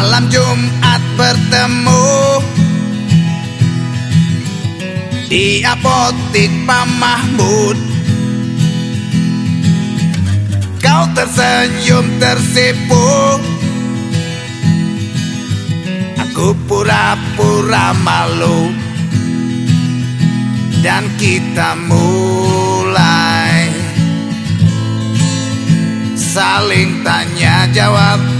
Malam Jumat bertemu Di apotik Pak Mahmud Kau tersenyum tersipu Aku pura-pura malu. Dan kita mulai Saling tanya jawab.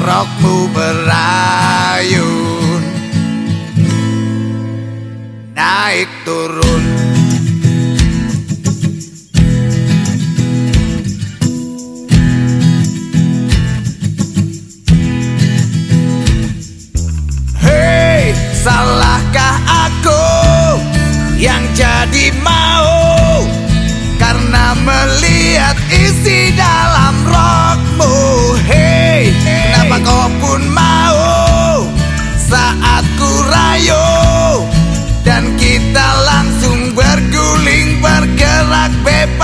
Rokmu berayun Naik turun. Hei, salahkah aku yang jadi mau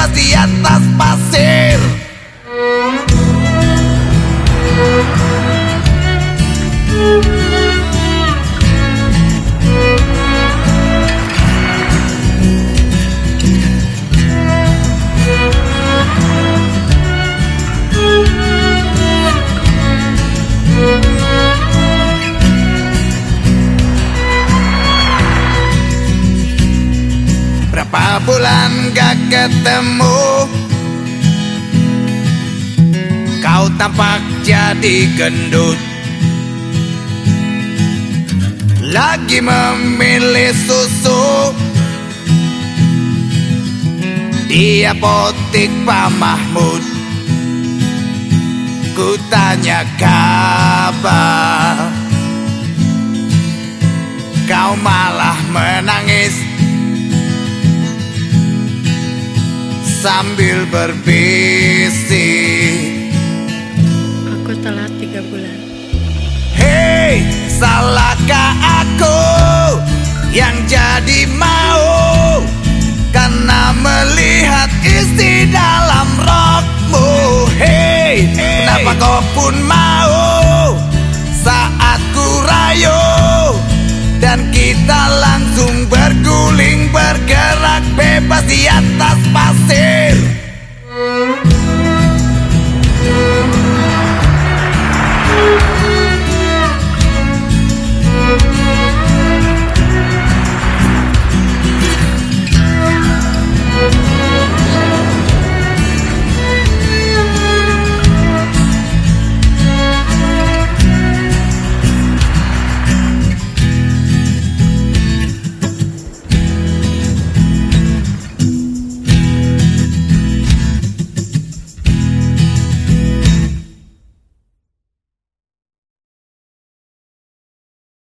bebas di atas pasir? Berapa ketemu. Kau tampak jadi gendut. Lagi memilih susu. Di apotik Pak Mahmud. Ku tanya kabar sambil berbisik. Aku telat tiga bulan. Hei, salahkah aku yang jadi mau? Karena melihat istri dalam rokmu. Hei, hey. kenapa kau pun mau? Saat ku rayu Dan kita langsung berguling bergerak bebas di atas